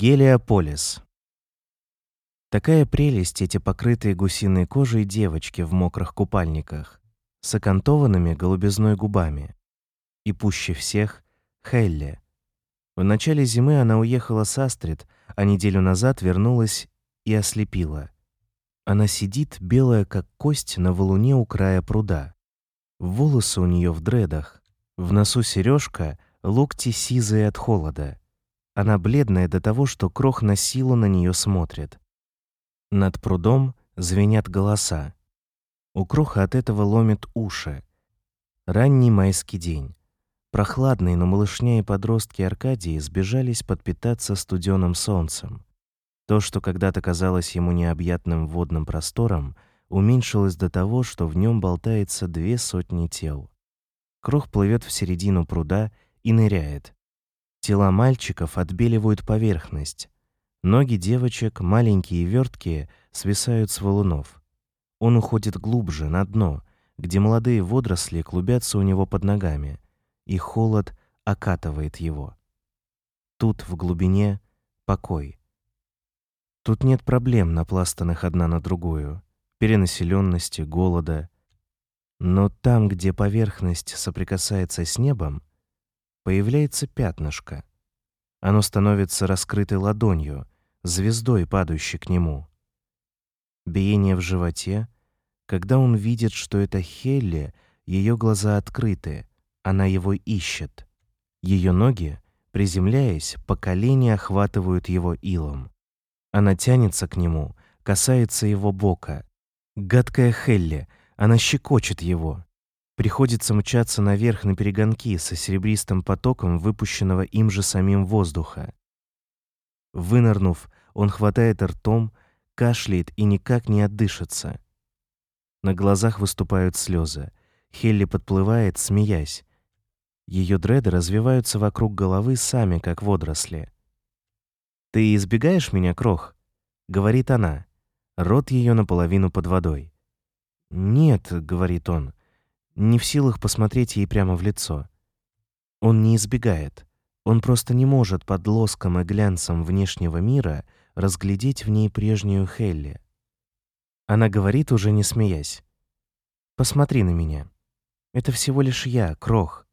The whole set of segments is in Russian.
Гелиополис. Такая прелесть эти покрытые гусиной кожей девочки в мокрых купальниках, с окантованными голубизной губами. И пуще всех — Хелли. В начале зимы она уехала с Астрид, а неделю назад вернулась и ослепила. Она сидит, белая как кость, на валуне у края пруда. Волосы у нее в дредах, в носу сережка, локти сизые от холода. Она бледная до того, что крох на силу на нее смотрит. Над прудом звенят голоса. У кроха от этого ломит уши. Ранний майский день. Прохладный, но малышня и подростки Аркадии сбежались подпитаться студеным солнцем. То, что когда-то казалось ему необъятным водным простором, уменьшилось до того, что в нем болтается две сотни тел. Крох плывет в середину пруда и ныряет. Тела мальчиков отбеливают поверхность. Ноги девочек, маленькие и верткие, свисают с валунов. Он уходит глубже, на дно, где молодые водоросли клубятся у него под ногами, и холод окатывает его. Тут, в глубине, покой. Тут нет проблем, напластанных одна на другую, перенаселенности, голода. Но там, где поверхность соприкасается с небом, появляется пятнышко. Оно становится раскрытой ладонью, звездой, падающей к нему. Биение в животе, когда он видит, что это Хелли, ее глаза открыты, она его ищет. Ее ноги, приземляясь, по колени охватывают его илом. Она тянется к нему, касается его бока. Гадкая Хелли, она щекочет его. Приходится мчаться наверх на перегонки со серебристым потоком выпущенного им же самим воздуха. Вынырнув, он хватает ртом, кашляет и никак не отдышится. На глазах выступают слезы. Хелли подплывает, смеясь. Ее дреды развиваются вокруг головы сами, как водоросли. «Ты избегаешь меня, Крох?» — говорит она. Рот ее наполовину под водой. «Нет», — говорит он, не в силах посмотреть ей прямо в лицо. Он не избегает. Он просто не может под лоском и глянцем внешнего мира разглядеть в ней прежнюю Хелли. Она говорит, уже не смеясь. «Посмотри на меня. Это всего лишь я, Крох».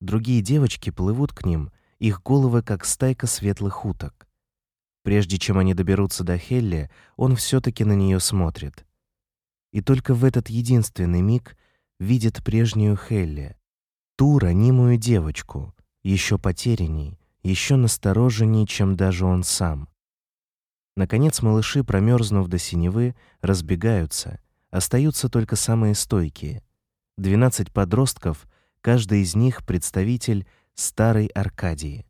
Другие девочки плывут к ним, их головы как стайка светлых уток. Прежде чем они доберутся до Хелли, он все таки на нее смотрит. И только в этот единственный миг видит прежнюю Хелли, ту ранимую девочку, еще потерянней, еще настороженней, чем даже он сам. Наконец малыши, промерзнув до синевы, разбегаются, остаются только самые стойкие. Двенадцать подростков, каждый из них представитель старой Аркадии.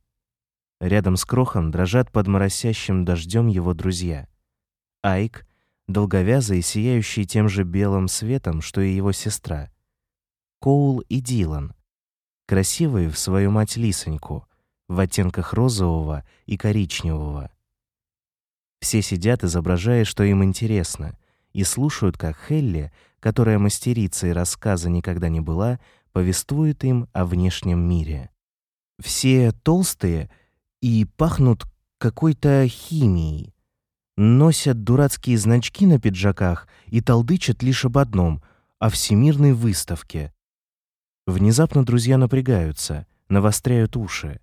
Рядом с Крохом дрожат под моросящим дождем его друзья. Айк, долговязый и сияющий тем же белым светом, что и его сестра. Коул и Дилан, красивые в свою мать лисоньку, в оттенках розового и коричневого. Все сидят, изображая, что им интересно, и слушают, как Хелли, которая мастерица и рассказа никогда не была, повествует им о внешнем мире. Все толстые и пахнут какой-то химией. Носят дурацкие значки на пиджаках и толдычат лишь об одном — о всемирной выставке, Внезапно друзья напрягаются, навостряют уши.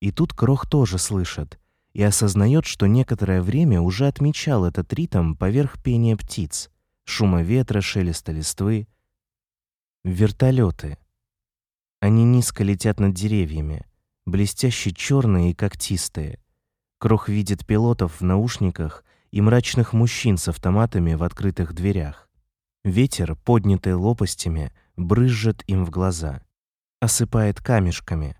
И тут Крох тоже слышит и осознает, что некоторое время уже отмечал этот ритм поверх пения птиц, шума ветра, шелеста листвы. Вертолеты. Они низко летят над деревьями, блестяще черные и когтистые. Крох видит пилотов в наушниках и мрачных мужчин с автоматами в открытых дверях. Ветер, поднятый лопастями, брызжет им в глаза, осыпает камешками.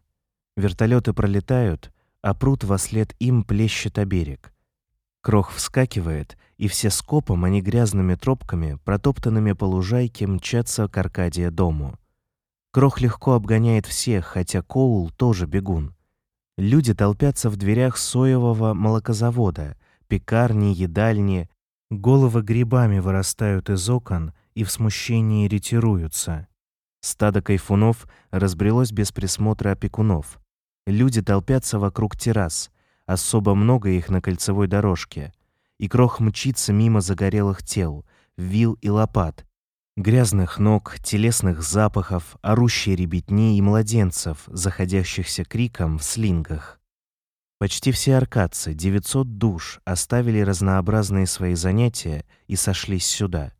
Вертолеты пролетают, а пруд во след им плещет о берег. Крох вскакивает, и все скопом, они грязными тропками, протоптанными по лужайке, мчатся к Аркадия дому. Крох легко обгоняет всех, хотя Коул тоже бегун. Люди толпятся в дверях соевого молокозавода, пекарни, едальни, головы грибами вырастают из окон, и в смущении ретируются. Стадо кайфунов разбрелось без присмотра опекунов. Люди толпятся вокруг террас, особо много их на кольцевой дорожке, и крох мчится мимо загорелых тел, вил и лопат, грязных ног, телесных запахов, орущей ребятни и младенцев, заходящихся криком в слингах. Почти все аркадцы, 900 душ, оставили разнообразные свои занятия и сошлись сюда.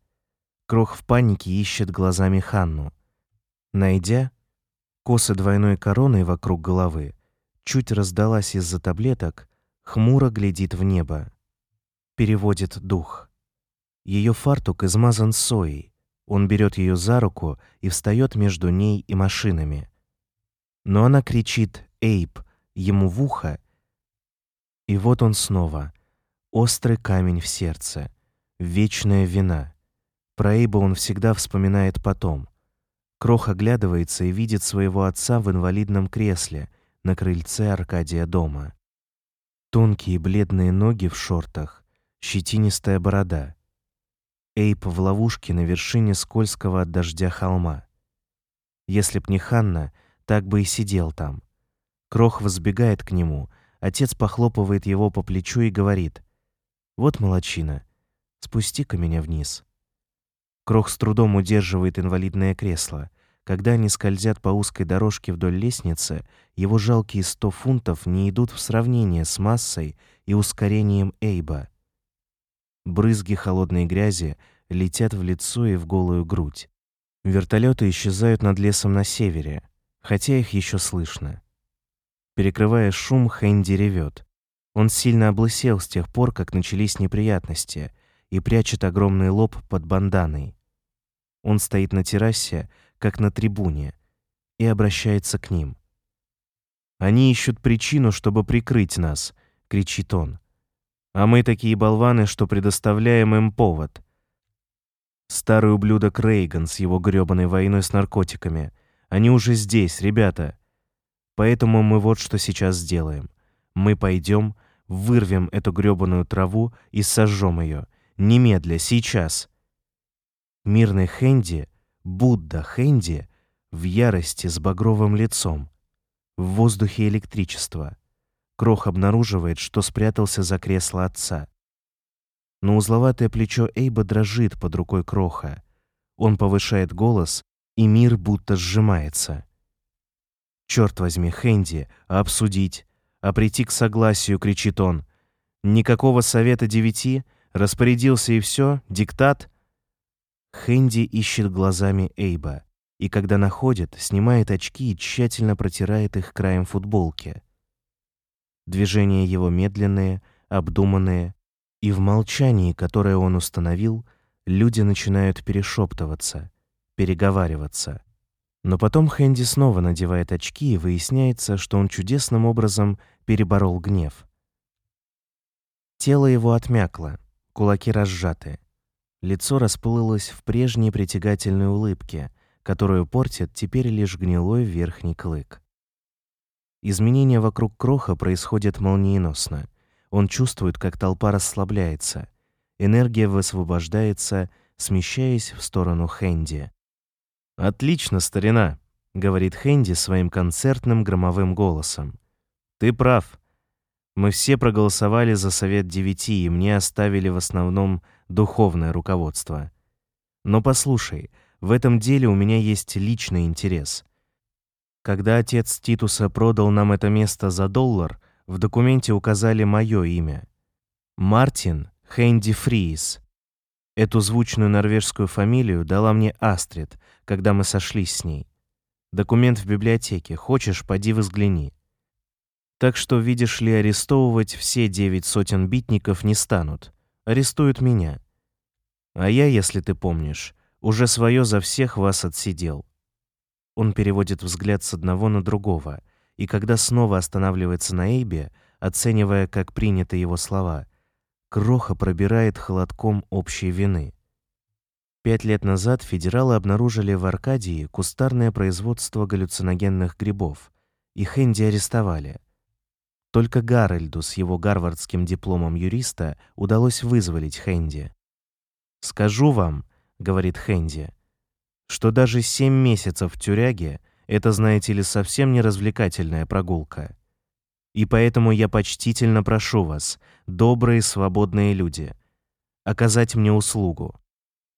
Крох в панике ищет глазами Ханну. Найдя, коса двойной короной вокруг головы, чуть раздалась из-за таблеток, хмуро глядит в небо. Переводит дух. Ее фартук измазан соей. Он берет ее за руку и встает между ней и машинами. Но она кричит «Эйб!» ему в ухо и вот он снова. Острый камень в сердце. Вечная вина. Про Эйба он всегда вспоминает потом. Крох оглядывается и видит своего отца в инвалидном кресле на крыльце Аркадия дома. Тонкие бледные ноги в шортах, щетинистая борода. Эйп в ловушке на вершине скользкого от дождя холма. Если б не Ханна, так бы и сидел там. Крох возбегает к нему — Отец похлопывает его по плечу и говорит: "Вот молочина. Спусти-ка меня вниз". Крох с трудом удерживает инвалидное кресло. Когда они скользят по узкой дорожке вдоль лестницы, его жалкие сто фунтов не идут в сравнение с массой и ускорением Эйба. Брызги холодной грязи летят в лицо и в голую грудь. Вертолеты исчезают над лесом на севере, хотя их еще слышно. Перекрывая шум, Хэнди ревет. Он сильно облысел с тех пор, как начались неприятности, и прячет огромный лоб под банданой. Он стоит на террасе, как на трибуне, и обращается к ним. «Они ищут причину, чтобы прикрыть нас», — кричит он. «А мы такие болваны, что предоставляем им повод». Старый ублюдок Рейган с его грёбаной войной с наркотиками. Они уже здесь, ребята. Поэтому мы вот что сейчас сделаем. Мы пойдем, вырвем эту грёбаную траву и сожжем ее. Немедля, сейчас. Мирный Хэнди, Будда Хэнди, в ярости с багровым лицом. В воздухе электричество. Крох обнаруживает, что спрятался за кресло отца. Но узловатое плечо Эйба дрожит под рукой Кроха. Он повышает голос, и мир будто сжимается. Черт возьми, Хэнди, обсудить, а прийти к согласию, кричит он. Никакого совета девяти, распорядился и все, диктат. Хэнди ищет глазами Эйба, и когда находит, снимает очки и тщательно протирает их краем футболки. Движения его медленные, обдуманные, и в молчании, которое он установил, люди начинают перешептываться, переговариваться. Но потом Хэнди снова надевает очки, и выясняется, что он чудесным образом переборол гнев. Тело его отмякло, кулаки разжаты. Лицо расплылось в прежней притягательной улыбке, которую портит теперь лишь гнилой верхний клык. Изменения вокруг Кроха происходят молниеносно. Он чувствует, как толпа расслабляется. Энергия высвобождается, смещаясь в сторону Хэнди. «Отлично, старина», — говорит Хэнди своим концертным громовым голосом. «Ты прав. Мы все проголосовали за Совет Девяти, и мне оставили в основном духовное руководство. Но послушай, в этом деле у меня есть личный интерес. Когда отец Титуса продал нам это место за доллар, в документе указали мое имя. Мартин Хэнди Фриис. Эту звучную норвежскую фамилию дала мне Астрид, когда мы сошлись с ней. Документ в библиотеке. Хочешь, поди взгляни. Так что, видишь ли, арестовывать все девять сотен битников не станут. Арестуют меня. А я, если ты помнишь, уже свое за всех вас отсидел. Он переводит взгляд с одного на другого, и когда снова останавливается на Эйбе, оценивая, как приняты его слова, Кроха пробирает холодком общей вины. Пять лет назад федералы обнаружили в Аркадии кустарное производство галлюциногенных грибов, и Хэнди арестовали. Только Гарольду с его гарвардским дипломом юриста удалось вызволить Хэнди. «Скажу вам», — говорит Хэнди, — «что даже семь месяцев в тюряге — это, знаете ли, совсем не развлекательная прогулка. И поэтому я почтительно прошу вас, добрые свободные люди, оказать мне услугу.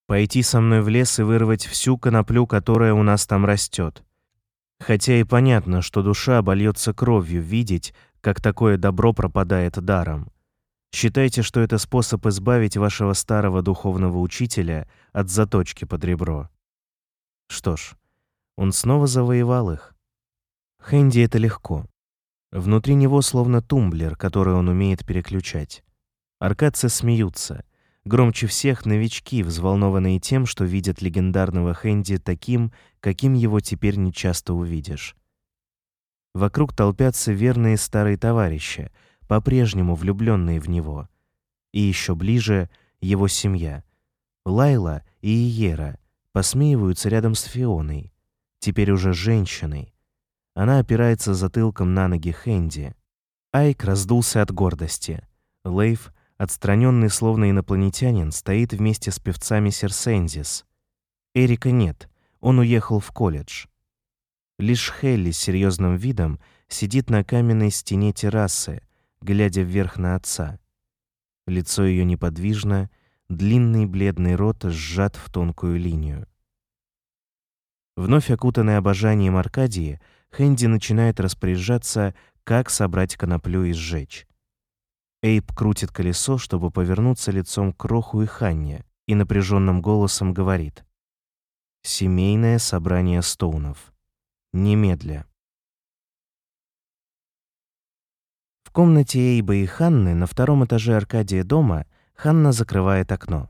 Пойти со мной в лес и вырвать всю коноплю, которая у нас там растет. Хотя и понятно, что душа обольется кровью видеть, как такое добро пропадает даром. Считайте, что это способ избавить вашего старого духовного учителя от заточки под ребро. Что ж, он снова завоевал их. Хэнди это легко. Внутри него словно тумблер, который он умеет переключать. Аркадцы смеются. Громче всех новички, взволнованные тем, что видят легендарного Хэнди таким, каким его теперь не часто увидишь. Вокруг толпятся верные старые товарищи, по-прежнему влюбленные в него. И еще ближе его семья. Лайла и Иера посмеиваются рядом с Фионой, теперь уже женщиной, она опирается затылком на ноги Хэнди. Айк раздулся от гордости. Лейв, отстраненный словно инопланетянин, стоит вместе с певцами Серсензис. Эрика нет, он уехал в колледж. Лишь Хелли с серьезным видом сидит на каменной стене террасы, глядя вверх на отца. Лицо ее неподвижно, длинный бледный рот сжат в тонкую линию. Вновь окутанный обожанием Аркадии, Хэнди начинает распоряжаться, как собрать коноплю и сжечь. Эйп крутит колесо, чтобы повернуться лицом к Роху и Ханне, и напряженным голосом говорит. «Семейное собрание Стоунов. Немедля». В комнате Эйба и Ханны на втором этаже Аркадия дома Ханна закрывает окно.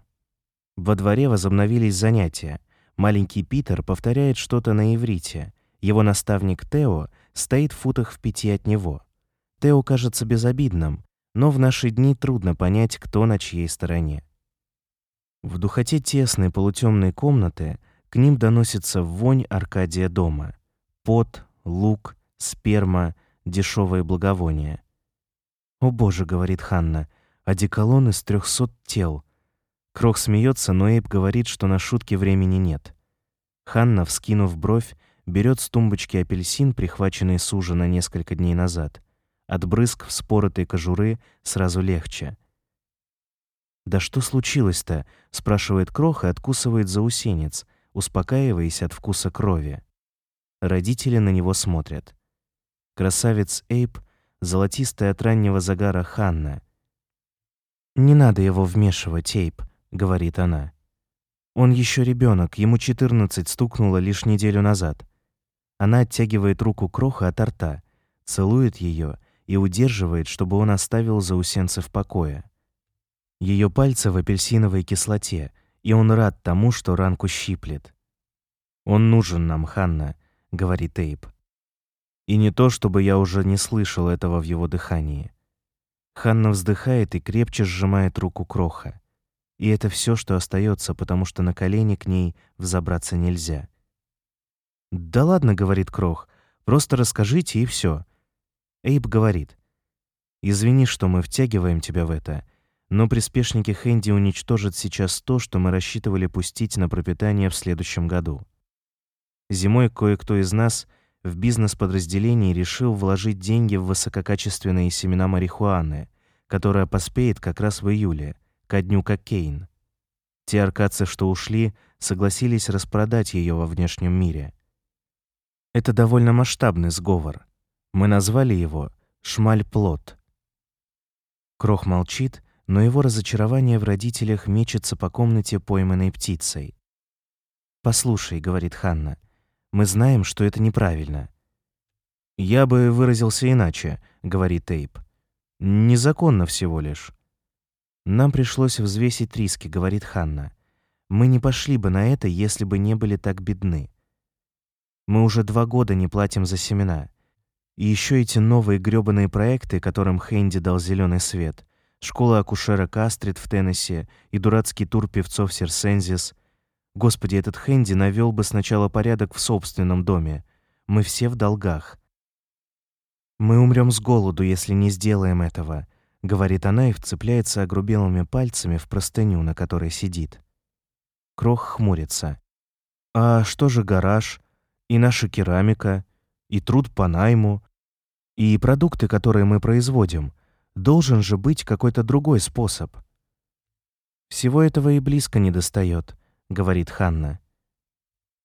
Во дворе возобновились занятия. Маленький Питер повторяет что-то на иврите — его наставник Тео стоит в футах в пяти от него. Тео кажется безобидным, но в наши дни трудно понять, кто на чьей стороне. В духоте тесной полутемной комнаты к ним доносится вонь Аркадия дома. Пот, лук, сперма, дешевые благовония. «О боже», — говорит Ханна, — «одеколон из трехсот тел». Крох смеется, но Эйб говорит, что на шутки времени нет. Ханна, вскинув бровь, берет с тумбочки апельсин, прихваченный с ужина несколько дней назад. От брызг вспоротой кожуры сразу легче. «Да что случилось-то?» — спрашивает Крох и откусывает заусенец, успокаиваясь от вкуса крови. Родители на него смотрят. Красавец Эйп, золотистая от раннего загара Ханна. «Не надо его вмешивать, Эйп», — говорит она. «Он еще ребенок, ему 14 стукнуло лишь неделю назад. Она оттягивает руку Кроха от рта, целует ее и удерживает, чтобы он оставил заусенца в покое. Ее пальцы в апельсиновой кислоте, и он рад тому, что ранку щиплет. «Он нужен нам, Ханна», — говорит Эйб. И не то, чтобы я уже не слышал этого в его дыхании. Ханна вздыхает и крепче сжимает руку Кроха. И это все, что остается, потому что на колени к ней взобраться нельзя. «Да ладно», — говорит Крох, — «просто расскажите и все». Эйб говорит, «Извини, что мы втягиваем тебя в это, но приспешники Хэнди уничтожат сейчас то, что мы рассчитывали пустить на пропитание в следующем году. Зимой кое-кто из нас в бизнес-подразделении решил вложить деньги в высококачественные семена марихуаны, которая поспеет как раз в июле, ко дню Кокейн. Те аркадцы, что ушли, согласились распродать ее во внешнем мире. Это довольно масштабный сговор. Мы назвали его «Шмаль-плод». Крох молчит, но его разочарование в родителях мечется по комнате пойманной птицей. «Послушай», — говорит Ханна, — «мы знаем, что это неправильно». «Я бы выразился иначе», — говорит Эйп. «Незаконно всего лишь». «Нам пришлось взвесить риски», — говорит Ханна. «Мы не пошли бы на это, если бы не были так бедны. Мы уже два года не платим за семена. И еще эти новые грёбаные проекты, которым Хэнди дал зеленый свет. Школа акушера Кастрит в Теннесси и дурацкий тур певцов Серсензис. Господи, этот Хэнди навел бы сначала порядок в собственном доме. Мы все в долгах. Мы умрем с голоду, если не сделаем этого, говорит она и вцепляется огрубелыми пальцами в простыню, на которой сидит. Крох хмурится. А что же гараж? и наша керамика, и труд по найму. И продукты, которые мы производим, должен же быть какой-то другой способ. Всего этого и близко не достает, говорит Ханна.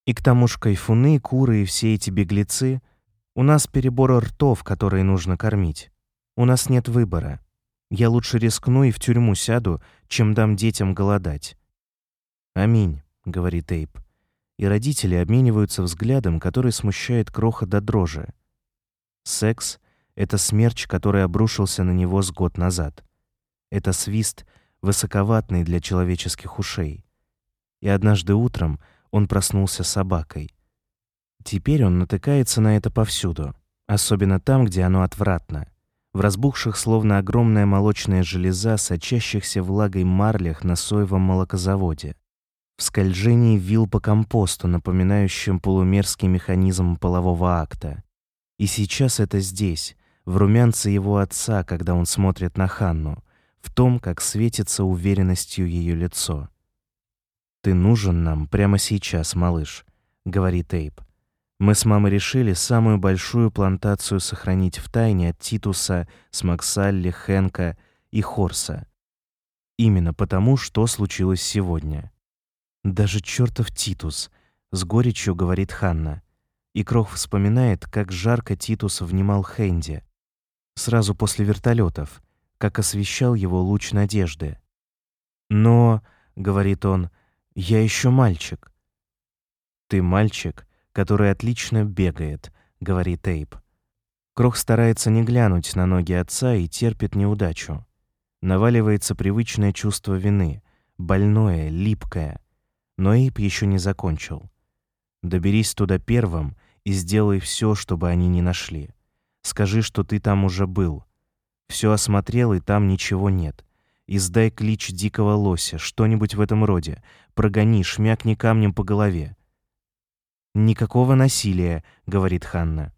И к тому ж кайфуны, куры и все эти беглецы, у нас перебор ртов, которые нужно кормить. У нас нет выбора. Я лучше рискну и в тюрьму сяду, чем дам детям голодать. Аминь, говорит Эйп. И родители обмениваются взглядом, который смущает Кроха до дрожи. Секс — это смерч, который обрушился на него с год назад. Это свист, высоковатный для человеческих ушей. И однажды утром он проснулся собакой. Теперь он натыкается на это повсюду, особенно там, где оно отвратно — в разбухших, словно огромная молочная железа, сочащихся влагой марлях на соевом молокозаводе, в скольжении вил по компосту, напоминающем полумерский механизм полового акта. И сейчас это здесь, в румянце его отца, когда он смотрит на Ханну, в том, как светится уверенностью ее лицо. «Ты нужен нам прямо сейчас, малыш», — говорит Эйб. Мы с мамой решили самую большую плантацию сохранить в тайне от Титуса, Смаксалли, Хенка и Хорса. Именно потому, что случилось сегодня. Даже чертов Титус, с горечью говорит Ханна. И Крох вспоминает, как жарко Титус внимал Хенди. Сразу после вертолетов, как освещал его луч надежды. Но, говорит он, я еще мальчик. Ты мальчик, который отлично бегает», — говорит Эйб. Крох старается не глянуть на ноги отца и терпит неудачу. Наваливается привычное чувство вины, больное, липкое. Но Эйб еще не закончил. Доберись туда первым и сделай все, чтобы они не нашли. Скажи, что ты там уже был. Все осмотрел, и там ничего нет. Издай клич дикого лося, что-нибудь в этом роде. Прогони, шмякни камнем по голове. «Никакого насилия», — говорит Ханна.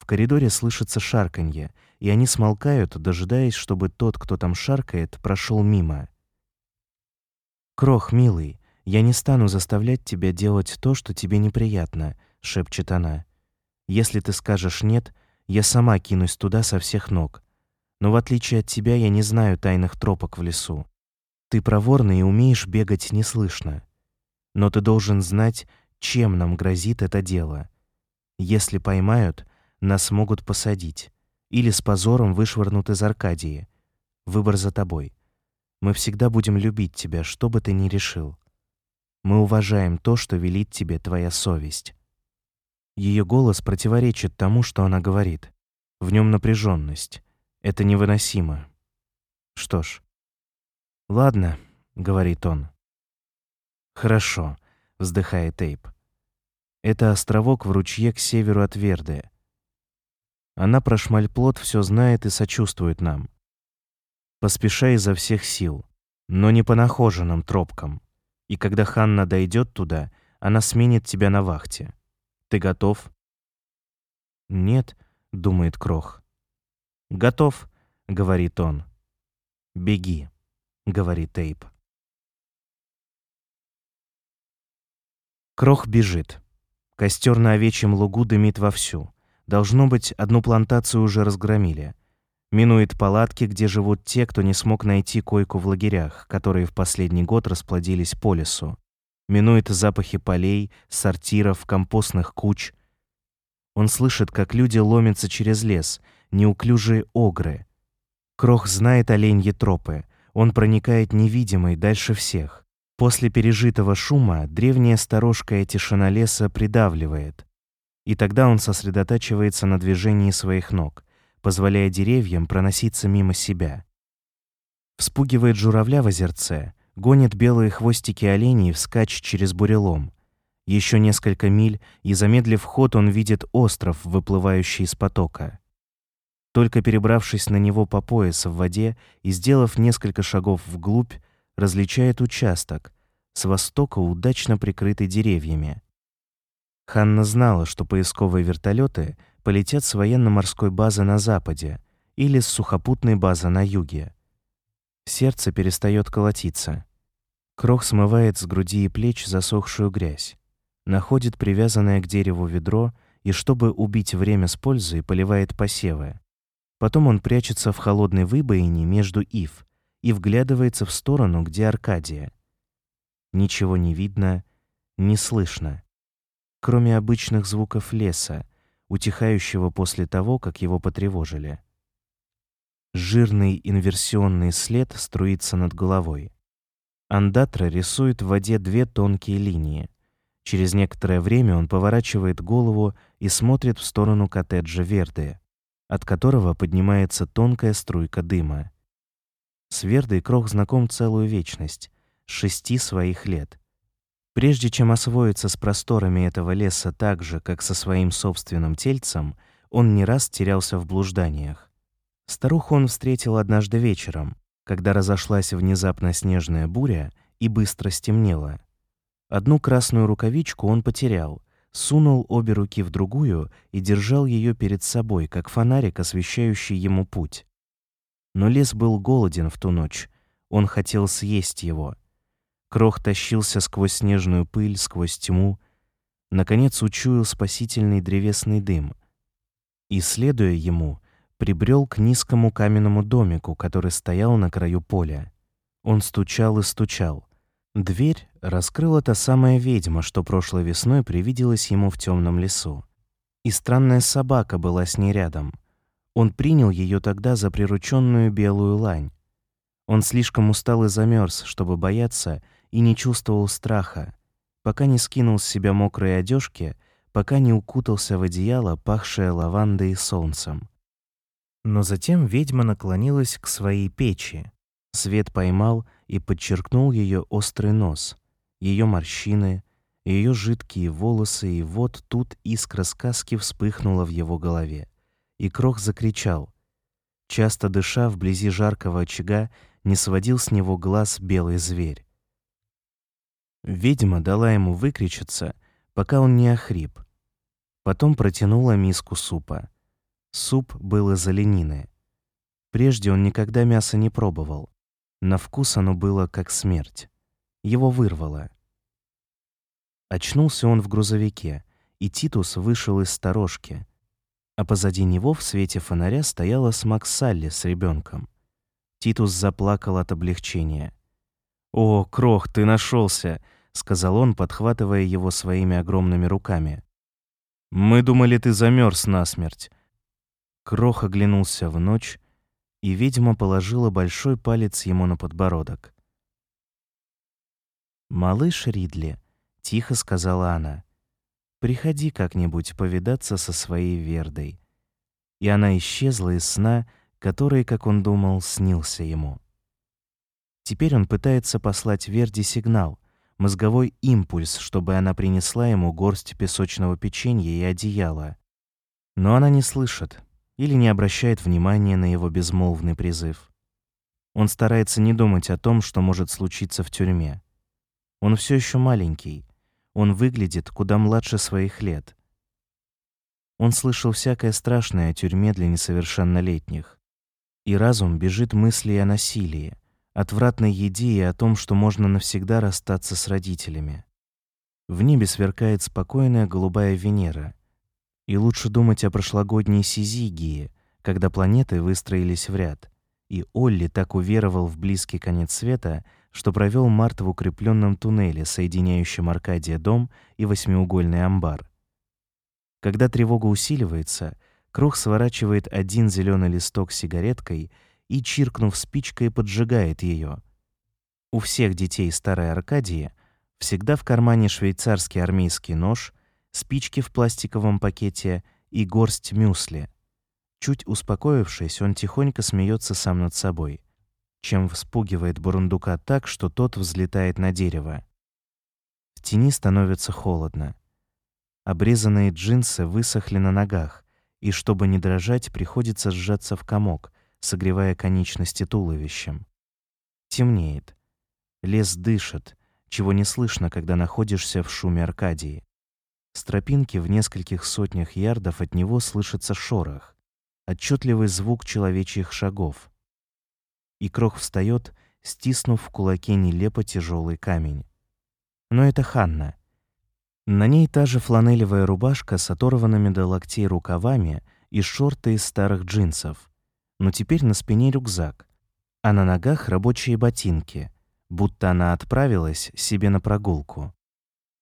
В коридоре слышится шарканье, и они смолкают, дожидаясь, чтобы тот, кто там шаркает, прошел мимо. «Крох, милый, я не стану заставлять тебя делать то, что тебе неприятно», — шепчет она. «Если ты скажешь «нет», я сама кинусь туда со всех ног. Но в отличие от тебя я не знаю тайных тропок в лесу. Ты проворный и умеешь бегать неслышно. Но ты должен знать, чем нам грозит это дело. Если поймают, нас могут посадить или с позором вышвырнут из Аркадии. Выбор за тобой. Мы всегда будем любить тебя, что бы ты ни решил. Мы уважаем то, что велит тебе твоя совесть. Ее голос противоречит тому, что она говорит. В нем напряженность. Это невыносимо. Что ж. Ладно, говорит он. Хорошо, вздыхает Эйп. Это островок в ручье к северу от Верде. Она про шмальплот все знает и сочувствует нам. Поспешай изо всех сил, но не по нахоженным тропкам. И когда Ханна дойдет туда, она сменит тебя на вахте. Ты готов? Нет, думает Крох. Готов, говорит он. Беги, говорит Эйп. Крох бежит. Костер на овечьем лугу дымит вовсю. Должно быть, одну плантацию уже разгромили. Минует палатки, где живут те, кто не смог найти койку в лагерях, которые в последний год расплодились по лесу. Минует запахи полей, сортиров, компостных куч. Он слышит, как люди ломятся через лес, неуклюжие огры. Крох знает оленьи тропы. Он проникает невидимый дальше всех. После пережитого шума древняя сторожкая тишина леса придавливает, и тогда он сосредотачивается на движении своих ног, позволяя деревьям проноситься мимо себя. Вспугивает журавля в озерце, гонит белые хвостики оленей вскачь через бурелом. Еще несколько миль, и замедлив ход, он видит остров, выплывающий из потока. Только перебравшись на него по пояс в воде и сделав несколько шагов вглубь, различает участок, с востока удачно прикрытый деревьями. Ханна знала, что поисковые вертолеты полетят с военно-морской базы на западе или с сухопутной базы на юге. Сердце перестает колотиться. Крох смывает с груди и плеч засохшую грязь, находит привязанное к дереву ведро и чтобы убить время с пользой, поливает посевы. Потом он прячется в холодной выбоине между ив и вглядывается в сторону, где Аркадия. Ничего не видно, не слышно, кроме обычных звуков леса, утихающего после того, как его потревожили. Жирный инверсионный след струится над головой. Андатра рисует в воде две тонкие линии. Через некоторое время он поворачивает голову и смотрит в сторону коттеджа Верды, от которого поднимается тонкая струйка дыма. С Вердой Крох знаком целую вечность, шести своих лет. Прежде чем освоиться с просторами этого леса так же, как со своим собственным тельцем, он не раз терялся в блужданиях. Старуху он встретил однажды вечером, когда разошлась внезапно снежная буря и быстро стемнело. Одну красную рукавичку он потерял, сунул обе руки в другую и держал ее перед собой, как фонарик, освещающий ему путь. Но лес был голоден в ту ночь, он хотел съесть его. Крох тащился сквозь снежную пыль, сквозь тьму, наконец учуял спасительный древесный дым. И, следуя ему, прибрел к низкому каменному домику, который стоял на краю поля. Он стучал и стучал. Дверь раскрыла та самая ведьма, что прошлой весной привиделась ему в темном лесу. И странная собака была с ней рядом. Он принял ее тогда за прирученную белую лань. Он слишком устал и замерз, чтобы бояться, и не чувствовал страха, пока не скинул с себя мокрые одежки, пока не укутался в одеяло, пахшее лавандой и солнцем. Но затем ведьма наклонилась к своей печи. Свет поймал и подчеркнул ее острый нос, ее морщины, ее жидкие волосы, и вот тут искра сказки вспыхнула в его голове. И Крох закричал. Часто дыша вблизи жаркого очага, не сводил с него глаз белый зверь. Ведьма дала ему выкричаться, пока он не охрип. Потом протянула миску супа. Суп был из оленины. Прежде он никогда мяса не пробовал. На вкус оно было как смерть. Его вырвало. Очнулся он в грузовике, и Титус вышел из сторожки. А позади него в свете фонаря стояла Смак Салли с ребенком. Титус заплакал от облегчения. «О, Крох, ты нашелся!» — сказал он, подхватывая его своими огромными руками. «Мы думали, ты замерз насмерть». Крох оглянулся в ночь, и ведьма положила большой палец ему на подбородок. «Малыш Ридли», — тихо сказала она, — «приходи как-нибудь повидаться со своей Вердой». И она исчезла из сна, который, как он думал, снился ему. Теперь он пытается послать Верде сигнал, мозговой импульс, чтобы она принесла ему горсть песочного печенья и одеяло. Но она не слышит, или не обращает внимания на его безмолвный призыв. Он старается не думать о том, что может случиться в тюрьме. Он все еще маленький, он выглядит куда младше своих лет. Он слышал всякое страшное о тюрьме для несовершеннолетних. И разум бежит мысли о насилии, отвратной еде и о том, что можно навсегда расстаться с родителями. В небе сверкает спокойная голубая Венера — и лучше думать о прошлогодней Сизигии, когда планеты выстроились в ряд. И Олли так уверовал в близкий конец света, что провел март в укрепленном туннеле, соединяющем Аркадия дом и восьмиугольный амбар. Когда тревога усиливается, Круг сворачивает один зеленый листок сигареткой и, чиркнув спичкой, поджигает ее. У всех детей старой Аркадии всегда в кармане швейцарский армейский нож, спички в пластиковом пакете и горсть мюсли. Чуть успокоившись, он тихонько смеется сам над собой, чем вспугивает бурундука так, что тот взлетает на дерево. В тени становится холодно. Обрезанные джинсы высохли на ногах, и чтобы не дрожать, приходится сжаться в комок, согревая конечности туловищем. Темнеет. Лес дышит, чего не слышно, когда находишься в шуме Аркадии. С тропинки в нескольких сотнях ярдов от него слышится шорох, отчетливый звук человечьих шагов. И Крох встает, стиснув в кулаке нелепо тяжелый камень. Но это Ханна. На ней та же фланелевая рубашка с оторванными до локтей рукавами и шорты из старых джинсов. Но теперь на спине рюкзак, а на ногах рабочие ботинки, будто она отправилась себе на прогулку.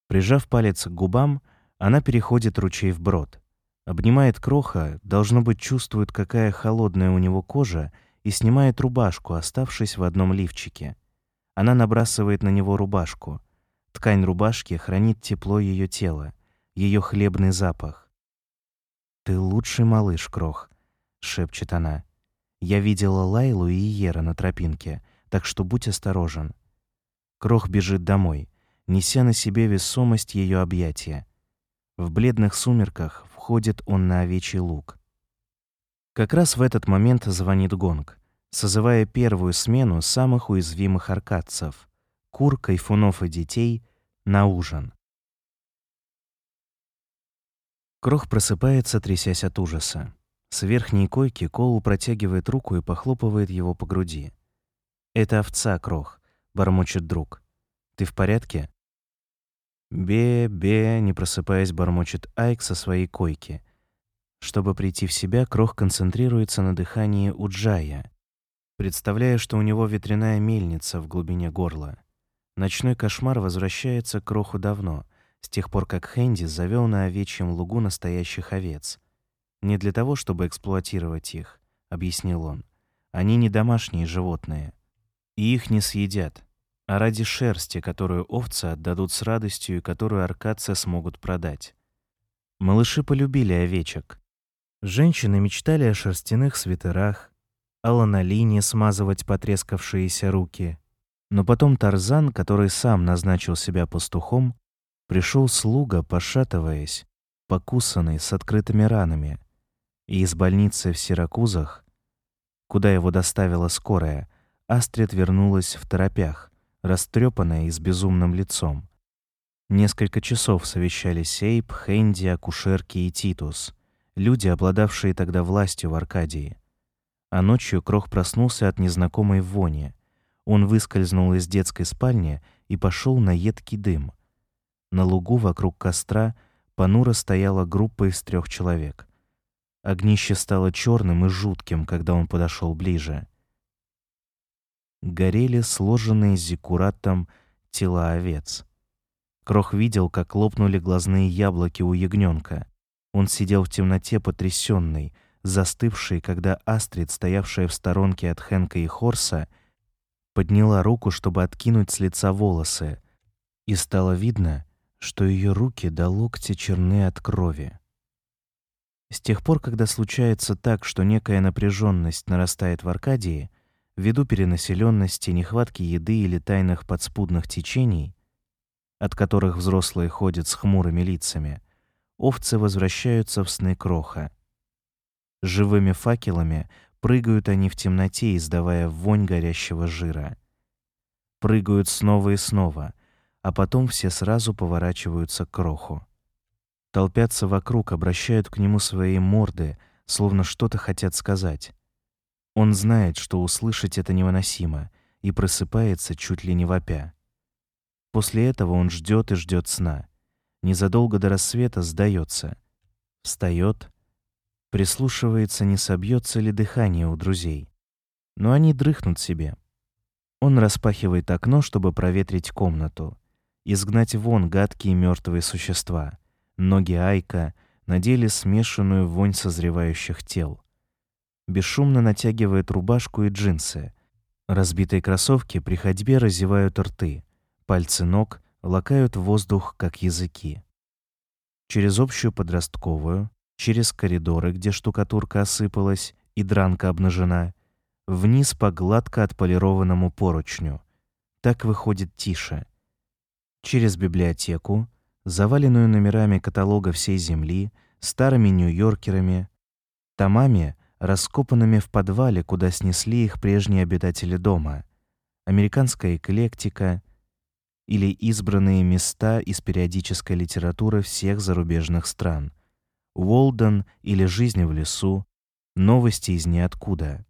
Прижав палец к губам, она переходит ручей вброд. Обнимает кроха, должно быть, чувствует, какая холодная у него кожа, и снимает рубашку, оставшись в одном лифчике. Она набрасывает на него рубашку. Ткань рубашки хранит тепло ее тела, ее хлебный запах. «Ты лучший малыш, Крох», — шепчет она. «Я видела Лайлу и Ера на тропинке, так что будь осторожен». Крох бежит домой, неся на себе весомость ее объятия. В бледных сумерках входит он на овечий луг. Как раз в этот момент звонит гонг, созывая первую смену самых уязвимых аркадцев — кур, кайфунов и детей — на ужин. Крох просыпается, трясясь от ужаса. С верхней койки Коул протягивает руку и похлопывает его по груди. «Это овца, Крох», — бормочет друг. «Ты в порядке?» «Бе-бе», не просыпаясь, бормочет Айк со своей койки — чтобы прийти в себя, Крох концентрируется на дыхании Уджая, представляя, что у него ветряная мельница в глубине горла. Ночной кошмар возвращается к Кроху давно, с тех пор, как Хэнди завел на овечьем лугу настоящих овец. Не для того, чтобы эксплуатировать их, объяснил он. Они не домашние животные, и их не съедят, а ради шерсти, которую овцы отдадут с радостью и которую аркадцы смогут продать. Малыши полюбили овечек, Женщины мечтали о шерстяных свитерах, о ланолине смазывать потрескавшиеся руки. Но потом Тарзан, который сам назначил себя пастухом, пришел слуга, пошатываясь, покусанный, с открытыми ранами, и из больницы в Сиракузах, куда его доставила скорая, Астрид вернулась в торопях, растрепанная и с безумным лицом. Несколько часов совещались Сейб, Хэнди, акушерки и Титус — люди, обладавшие тогда властью в Аркадии. А ночью Крох проснулся от незнакомой вони. Он выскользнул из детской спальни и пошел на едкий дым. На лугу вокруг костра понуро стояла группа из трех человек. Огнище стало черным и жутким, когда он подошел ближе. Горели сложенные зиккуратом тела овец. Крох видел, как лопнули глазные яблоки у ягненка. Он сидел в темноте потрясенный, застывший, когда Астрид, стоявшая в сторонке от Хенка и Хорса, подняла руку, чтобы откинуть с лица волосы, и стало видно, что ее руки до локтя черны от крови. С тех пор, когда случается так, что некая напряженность нарастает в Аркадии, ввиду перенаселенности, нехватки еды или тайных подспудных течений, от которых взрослые ходят с хмурыми лицами, овцы возвращаются в сны кроха. Живыми факелами прыгают они в темноте, издавая вонь горящего жира. Прыгают снова и снова, а потом все сразу поворачиваются к кроху. Толпятся вокруг, обращают к нему свои морды, словно что-то хотят сказать. Он знает, что услышать это невыносимо, и просыпается чуть ли не вопя. После этого он ждет и ждет сна незадолго до рассвета сдается. Встает, прислушивается, не собьется ли дыхание у друзей. Но они дрыхнут себе. Он распахивает окно, чтобы проветрить комнату, изгнать вон гадкие мертвые существа. Ноги Айка надели смешанную вонь созревающих тел. Бесшумно натягивает рубашку и джинсы. Разбитые кроссовки при ходьбе разевают рты. Пальцы ног лакают воздух, как языки. Через общую подростковую, через коридоры, где штукатурка осыпалась и дранка обнажена, вниз по гладко отполированному поручню. Так выходит тише. Через библиотеку, заваленную номерами каталога всей Земли, старыми нью-йоркерами, томами, раскопанными в подвале, куда снесли их прежние обитатели дома, американская эклектика — или избранные места из периодической литературы всех зарубежных стран. Уолден или Жизнь в лесу, Новости из ниоткуда.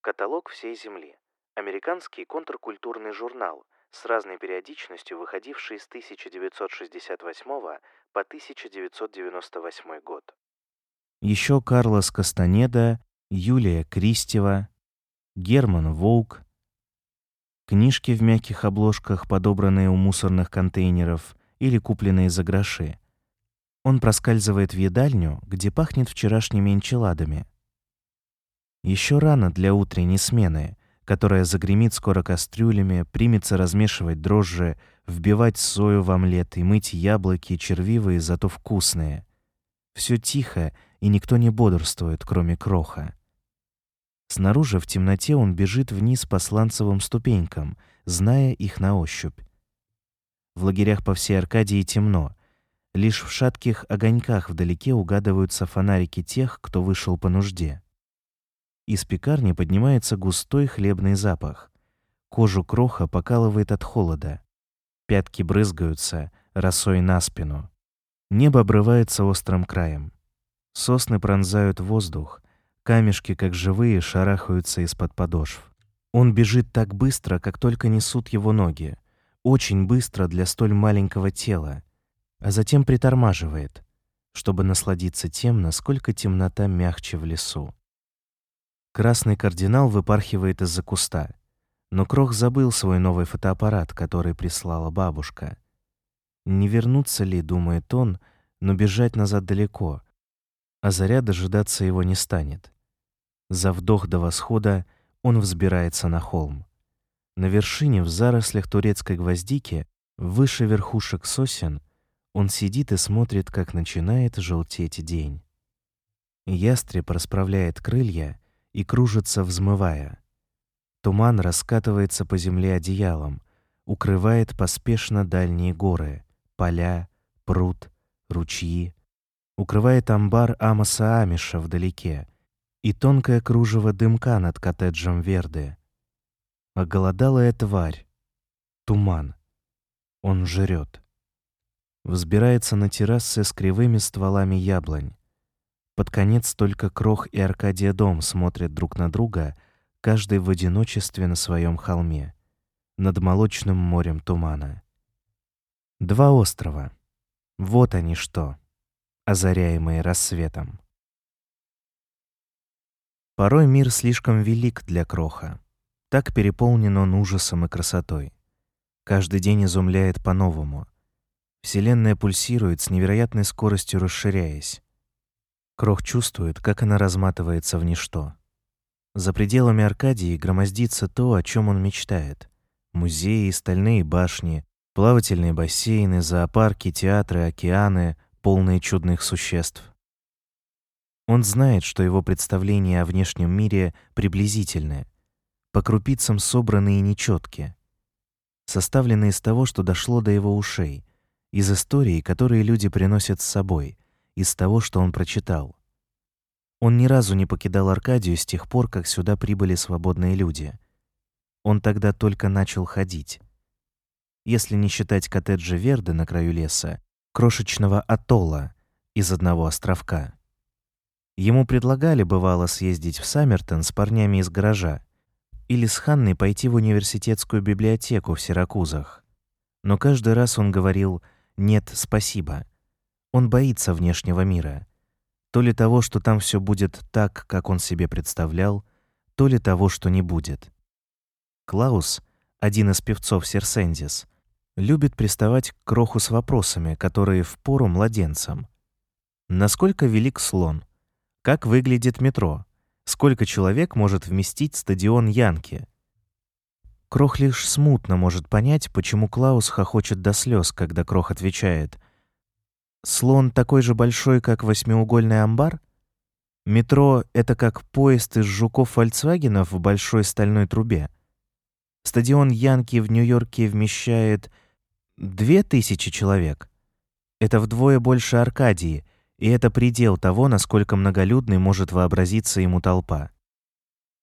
Каталог всей Земли. Американский контркультурный журнал, с разной периодичностью выходившие с 1968 по 1998 год. Еще Карлос Кастанеда, Юлия Кристева, Герман Волк, книжки в мягких обложках, подобранные у мусорных контейнеров или купленные за гроши. Он проскальзывает в едальню, где пахнет вчерашними энчиладами. Еще рано для утренней смены, которая загремит скоро кастрюлями, примется размешивать дрожжи, вбивать сою в омлет и мыть яблоки червивые, зато вкусные. Все тихо, и никто не бодрствует, кроме кроха. Снаружи в темноте он бежит вниз по сланцевым ступенькам, зная их на ощупь. В лагерях по всей Аркадии темно. Лишь в шатких огоньках вдалеке угадываются фонарики тех, кто вышел по нужде. Из пекарни поднимается густой хлебный запах. Кожу кроха покалывает от холода. Пятки брызгаются росой на спину. Небо обрывается острым краем. Сосны пронзают воздух, камешки, как живые, шарахаются из-под подошв. Он бежит так быстро, как только несут его ноги, очень быстро для столь маленького тела, а затем притормаживает, чтобы насладиться тем, насколько темнота мягче в лесу. Красный кардинал выпархивает из-за куста, но Крох забыл свой новый фотоаппарат, который прислала бабушка. Не вернуться ли, думает он, но бежать назад далеко, а заря дожидаться его не станет. За вдох до восхода он взбирается на холм. На вершине, в зарослях турецкой гвоздики, выше верхушек сосен, он сидит и смотрит, как начинает желтеть день. Ястреб расправляет крылья и кружится, взмывая. Туман раскатывается по земле одеялом, укрывает поспешно дальние горы, поля, пруд, ручьи, укрывает амбар Амоса Амиша вдалеке, и тонкое кружево дымка над коттеджем Верды. Оголодалая тварь. Туман. Он жрет. Взбирается на террасы с кривыми стволами яблонь. Под конец только Крох и Аркадия Дом смотрят друг на друга, каждый в одиночестве на своем холме, над молочным морем тумана. Два острова. Вот они что, озаряемые рассветом. Порой мир слишком велик для Кроха. Так переполнен он ужасом и красотой. Каждый день изумляет по-новому. Вселенная пульсирует с невероятной скоростью расширяясь. Крох чувствует, как она разматывается в ничто. За пределами Аркадии громоздится то, о чем он мечтает. Музеи, стальные башни, плавательные бассейны, зоопарки, театры, океаны, полные чудных существ. Он знает, что его представления о внешнем мире приблизительны, по крупицам собранные и нечеткие, составленные из того, что дошло до его ушей, из историй, которые люди приносят с собой, из того, что он прочитал. Он ни разу не покидал Аркадию с тех пор, как сюда прибыли свободные люди. Он тогда только начал ходить. Если не считать коттеджа Верды на краю леса, крошечного атолла из одного островка. Ему предлагали, бывало, съездить в Саммертон с парнями из гаража или с Ханной пойти в университетскую библиотеку в Сиракузах. Но каждый раз он говорил «нет, спасибо». Он боится внешнего мира. То ли того, что там все будет так, как он себе представлял, то ли того, что не будет. Клаус, один из певцов Серсендис, любит приставать к Кроху с вопросами, которые впору младенцам. Насколько велик слон? Как выглядит метро? Сколько человек может вместить стадион Янки? Крох лишь смутно может понять, почему Клаус хохочет до слез, когда Крох отвечает «Слон такой же большой, как восьмиугольный амбар? Метро — это как поезд из жуков-фольксвагенов в большой стальной трубе. Стадион Янки в Нью-Йорке вмещает две тысячи человек. Это вдвое больше Аркадии — и это предел того, насколько многолюдной может вообразиться ему толпа.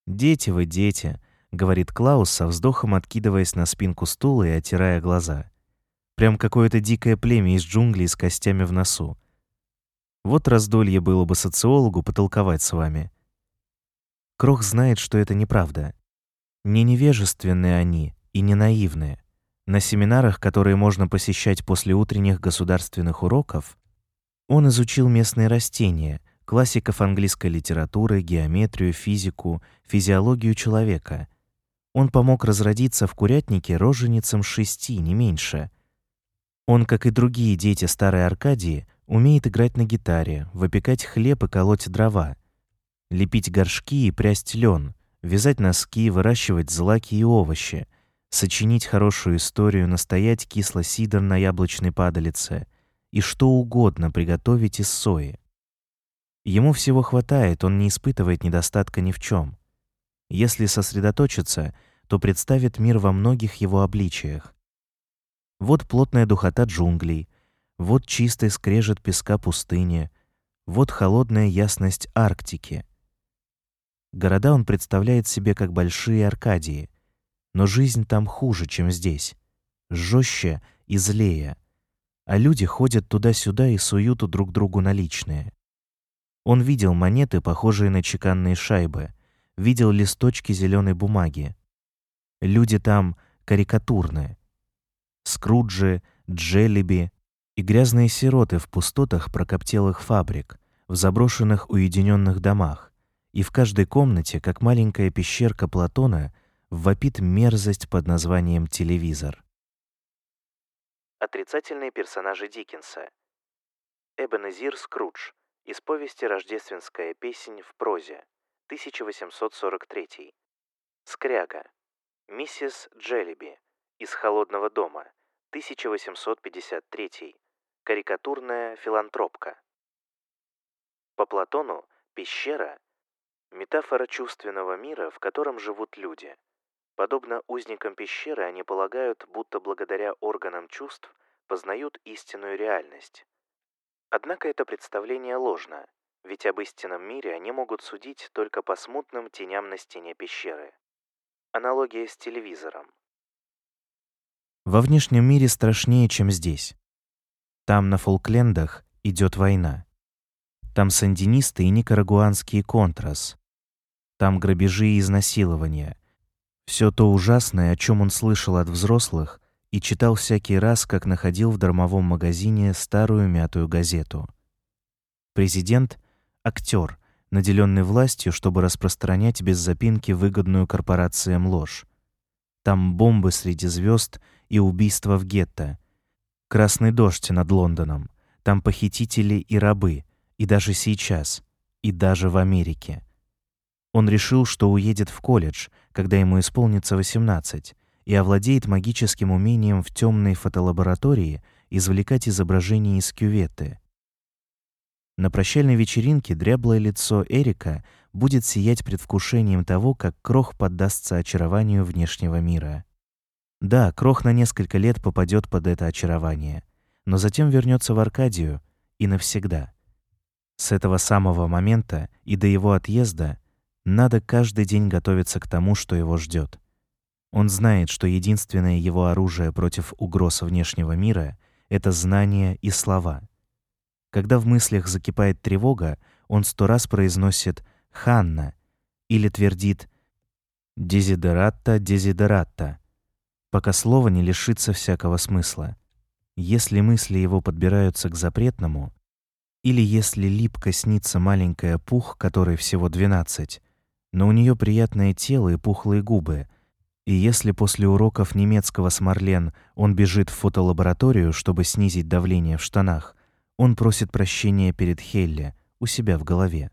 «Дети вы, дети», — говорит Клаус со вздохом, откидываясь на спинку стула и отирая глаза. Прям какое-то дикое племя из джунглей с костями в носу. Вот раздолье было бы социологу потолковать с вами. Крох знает, что это неправда. Не невежественные они и не наивные. На семинарах, которые можно посещать после утренних государственных уроков, он изучил местные растения, классиков английской литературы, геометрию, физику, физиологию человека. Он помог разродиться в курятнике роженицам шести, не меньше. Он, как и другие дети старой Аркадии, умеет играть на гитаре, выпекать хлеб и колоть дрова, лепить горшки и прясть лен, вязать носки, выращивать злаки и овощи, сочинить хорошую историю, настоять кисло-сидр на яблочной падалице и что угодно приготовить из сои. Ему всего хватает, он не испытывает недостатка ни в чем. Если сосредоточиться, то представит мир во многих его обличиях. Вот плотная духота джунглей, вот чистый скрежет песка пустыни, вот холодная ясность Арктики. Города он представляет себе как большие Аркадии, но жизнь там хуже, чем здесь, жестче и злее, а люди ходят туда-сюда и суют друг другу наличные. Он видел монеты, похожие на чеканные шайбы, видел листочки зеленой бумаги. Люди там карикатурные. Скруджи, Джеллиби и грязные сироты в пустотах прокоптелых фабрик, в заброшенных уединенных домах, и в каждой комнате, как маленькая пещерка Платона, вопит мерзость под названием телевизор. Отрицательные персонажи Диккенса. Эбенезир Скрудж из повести «Рождественская песнь в прозе», 1843. Скряга. Миссис Джеллиби из «Холодного дома», 1853. Карикатурная филантропка. По Платону пещера — метафора чувственного мира, в котором живут люди — Подобно узникам пещеры, они полагают, будто благодаря органам чувств познают истинную реальность. Однако это представление ложно, ведь об истинном мире они могут судить только по смутным теням на стене пещеры. Аналогия с телевизором. Во внешнем мире страшнее, чем здесь. Там, на Фолклендах, идет война. Там сандинисты и никарагуанские контрас. Там грабежи и изнасилования — все то ужасное, о чем он слышал от взрослых и читал всякий раз, как находил в дармовом магазине старую мятую газету. Президент — актер, наделенный властью, чтобы распространять без запинки выгодную корпорациям ложь. Там бомбы среди звезд и убийства в гетто. Красный дождь над Лондоном. Там похитители и рабы. И даже сейчас. И даже в Америке. Он решил, что уедет в колледж, когда ему исполнится 18, и овладеет магическим умением в темной фотолаборатории извлекать изображения из кюветы. На прощальной вечеринке дряблое лицо Эрика будет сиять предвкушением того, как Крох поддастся очарованию внешнего мира. Да, Крох на несколько лет попадет под это очарование, но затем вернется в Аркадию и навсегда. С этого самого момента и до его отъезда надо каждый день готовиться к тому, что его ждет. Он знает, что единственное его оружие против угроз внешнего мира — это знания и слова. Когда в мыслях закипает тревога, он сто раз произносит «Ханна» или твердит «Дезидератта, дезидератта», пока слово не лишится всякого смысла. Если мысли его подбираются к запретному, или если липко снится маленькая пух, которой всего двенадцать, но у нее приятное тело и пухлые губы. И если после уроков немецкого с Марлен он бежит в фотолабораторию, чтобы снизить давление в штанах, он просит прощения перед Хелле у себя в голове.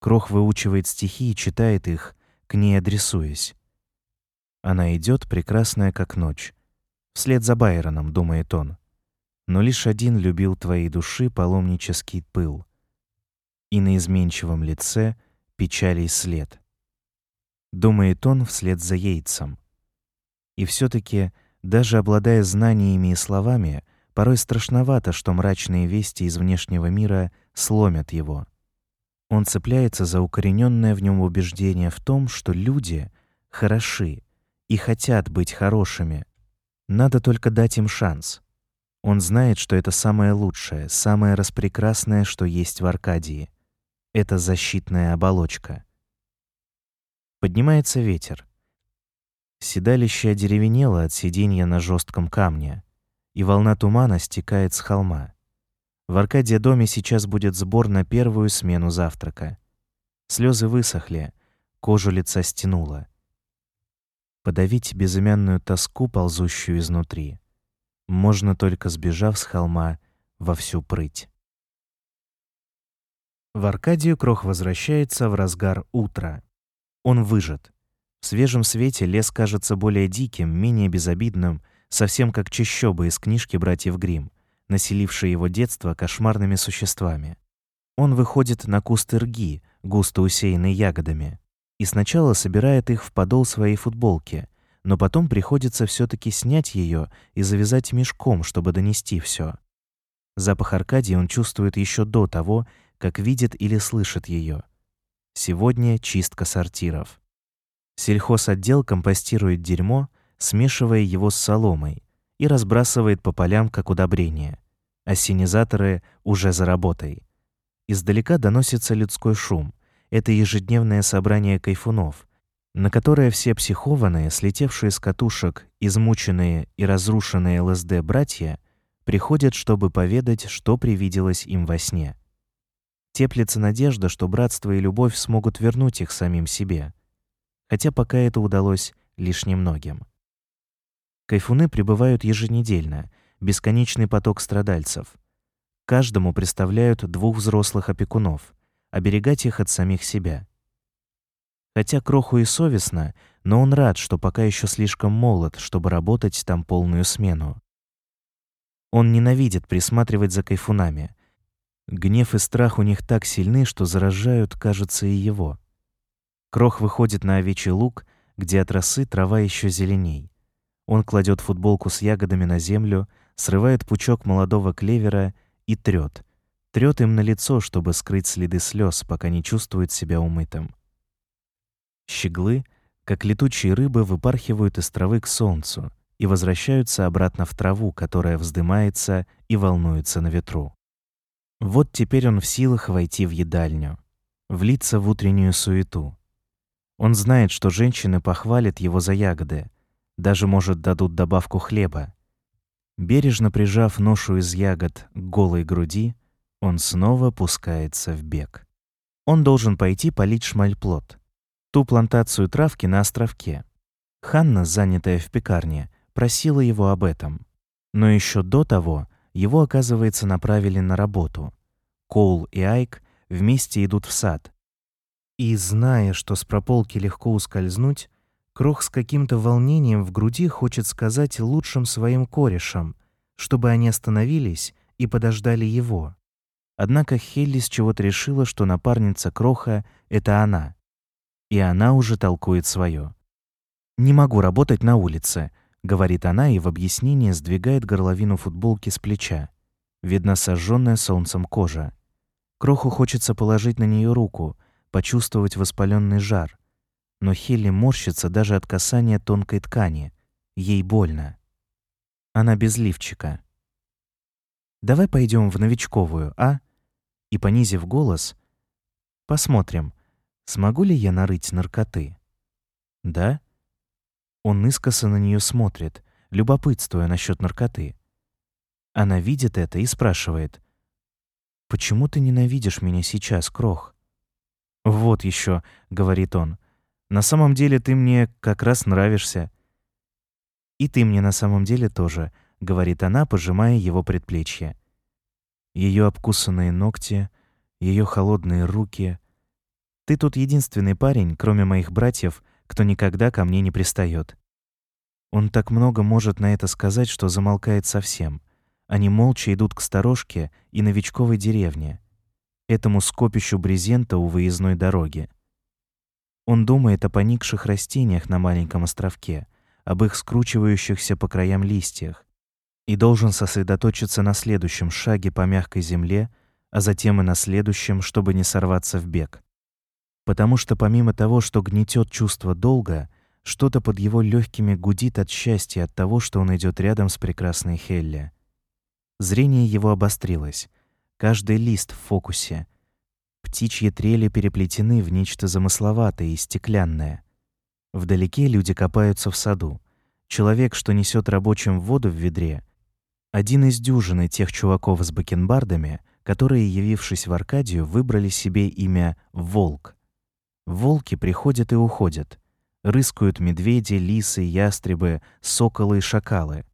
Крох выучивает стихи и читает их, к ней адресуясь. Она идет прекрасная как ночь. Вслед за Байроном, думает он. Но лишь один любил твоей души паломнический пыл. И на изменчивом лице — печали след. Думает он вслед за Яйцем. И все таки даже обладая знаниями и словами, порой страшновато, что мрачные вести из внешнего мира сломят его. Он цепляется за укорененное в нем убеждение в том, что люди хороши и хотят быть хорошими. Надо только дать им шанс. Он знает, что это самое лучшее, самое распрекрасное, что есть в Аркадии — это защитная оболочка. Поднимается ветер. Седалище одеревенело от сиденья на жестком камне, и волна тумана стекает с холма. В Аркадия доме сейчас будет сбор на первую смену завтрака. Слезы высохли, кожу лица стянуло. Подавить безымянную тоску, ползущую изнутри, можно только сбежав с холма во всю прыть. В Аркадию Крох возвращается в разгар утра. Он выжат. В свежем свете лес кажется более диким, менее безобидным, совсем как чащобы из книжки братьев Гримм, населившие его детство кошмарными существами. Он выходит на куст ирги, густо усеянный ягодами, и сначала собирает их в подол своей футболки, но потом приходится все таки снять ее и завязать мешком, чтобы донести все. Запах Аркадии он чувствует еще до того, как видит или слышит ее. Сегодня чистка сортиров. Сельхозотдел компостирует дерьмо, смешивая его с соломой, и разбрасывает по полям как удобрение. Ассенизаторы уже за работой. Издалека доносится людской шум. Это ежедневное собрание кайфунов, на которое все психованные, слетевшие с катушек, измученные и разрушенные ЛСД братья приходят, чтобы поведать, что привиделось им во сне. Теплится надежда, что братство и любовь смогут вернуть их самим себе. Хотя пока это удалось лишь немногим. Кайфуны прибывают еженедельно, бесконечный поток страдальцев. Каждому представляют двух взрослых опекунов, оберегать их от самих себя. Хотя Кроху и совестно, но он рад, что пока еще слишком молод, чтобы работать там полную смену. Он ненавидит присматривать за кайфунами. Гнев и страх у них так сильны, что заражают, кажется, и его. Крох выходит на овечий луг, где от росы трава еще зеленей. Он кладет футболку с ягодами на землю, срывает пучок молодого клевера и трёт. Трёт им на лицо, чтобы скрыть следы слез, пока не чувствует себя умытым. Щеглы, как летучие рыбы, выпархивают из травы к солнцу и возвращаются обратно в траву, которая вздымается и волнуется на ветру. Вот теперь он в силах войти в едальню, влиться в утреннюю суету. Он знает, что женщины похвалят его за ягоды, даже, может, дадут добавку хлеба. Бережно прижав ношу из ягод к голой груди, он снова пускается в бег. Он должен пойти полить шмальплод, ту плантацию травки на островке. Ханна, занятая в пекарне, просила его об этом. Но еще до того его, оказывается, направили на работу. Коул и Айк вместе идут в сад. И, зная, что с прополки легко ускользнуть, Крох с каким-то волнением в груди хочет сказать лучшим своим корешам, чтобы они остановились и подождали его. Однако Хелли с чего-то решила, что напарница Кроха — это она. И она уже толкует свое. «Не могу работать на улице», — говорит она и в объяснение сдвигает горловину футболки с плеча. Видно сожженная солнцем кожа. Кроху хочется положить на нее руку, почувствовать воспаленный жар, но Хелли морщится даже от касания тонкой ткани. Ей больно. Она без лифчика. «Давай пойдем в новичковую, а?» И, понизив голос, «Посмотрим, смогу ли я нарыть наркоты?» «Да?» Он искоса на нее смотрит, любопытствуя насчет наркоты. Она видит это и спрашивает, «Почему ты ненавидишь меня сейчас, Крох?» «Вот еще», — говорит он, на самом деле ты мне как раз нравишься. И ты мне на самом деле тоже, говорит она, пожимая его предплечье. Ее обкусанные ногти, ее холодные руки. Ты тут единственный парень, кроме моих братьев, кто никогда ко мне не пристает. Он так много может на это сказать, что замолкает совсем. Они молча идут к сторожке и новичковой деревне, этому скопищу брезента у выездной дороги. Он думает о поникших растениях на маленьком островке, об их скручивающихся по краям листьях, и должен сосредоточиться на следующем шаге по мягкой земле, а затем и на следующем, чтобы не сорваться в бег. Потому что помимо того, что гнетет чувство долга, что-то под его легкими гудит от счастья от того, что он идет рядом с прекрасной Хелли. Зрение его обострилось. Каждый лист в фокусе — Птичьи трели переплетены в нечто замысловатое и стеклянное. Вдалеке люди копаются в саду. Человек, что несет рабочим воду в ведре, один из дюжины тех чуваков с бакенбардами, которые, явившись в Аркадию, выбрали себе имя Волк. Волки приходят и уходят. Рыскают медведи, лисы, ястребы, соколы и шакалы.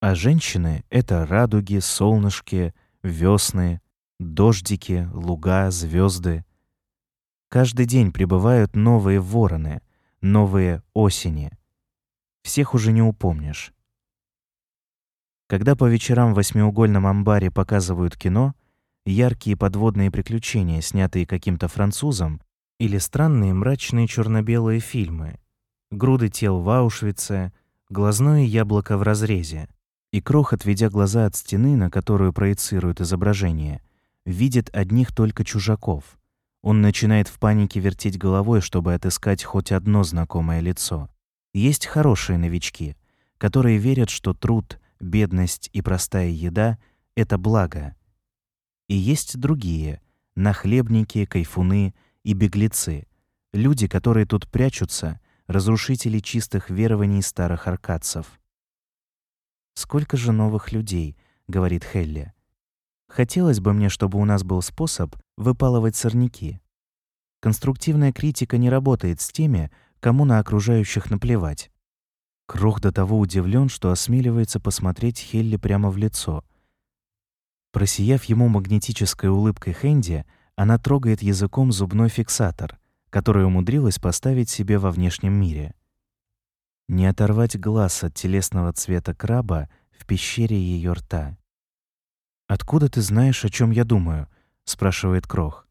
А женщины — это радуги, солнышки, весны, дождики, луга, звезды. Каждый день прибывают новые вороны, новые осени. Всех уже не упомнишь. Когда по вечерам в восьмиугольном амбаре показывают кино, яркие подводные приключения, снятые каким-то французом, или странные мрачные черно-белые фильмы, груды тел в Аушвице, глазное яблоко в разрезе, и Крох, отведя глаза от стены, на которую проецируют изображение, видит одних только чужаков. Он начинает в панике вертеть головой, чтобы отыскать хоть одно знакомое лицо. Есть хорошие новички, которые верят, что труд, бедность и простая еда — это благо. И есть другие — нахлебники, кайфуны и беглецы, люди, которые тут прячутся, разрушители чистых верований старых аркадцев. «Сколько же новых людей», — говорит Хелли. «Хотелось бы мне, чтобы у нас был способ выпалывать сорняки. Конструктивная критика не работает с теми, кому на окружающих наплевать. Крох до того удивлен, что осмеливается посмотреть Хелли прямо в лицо. Просияв ему магнетической улыбкой Хэнди, она трогает языком зубной фиксатор, который умудрилась поставить себе во внешнем мире. Не оторвать глаз от телесного цвета краба в пещере ее рта. «Откуда ты знаешь, о чем я думаю?» — спрашивает Крох.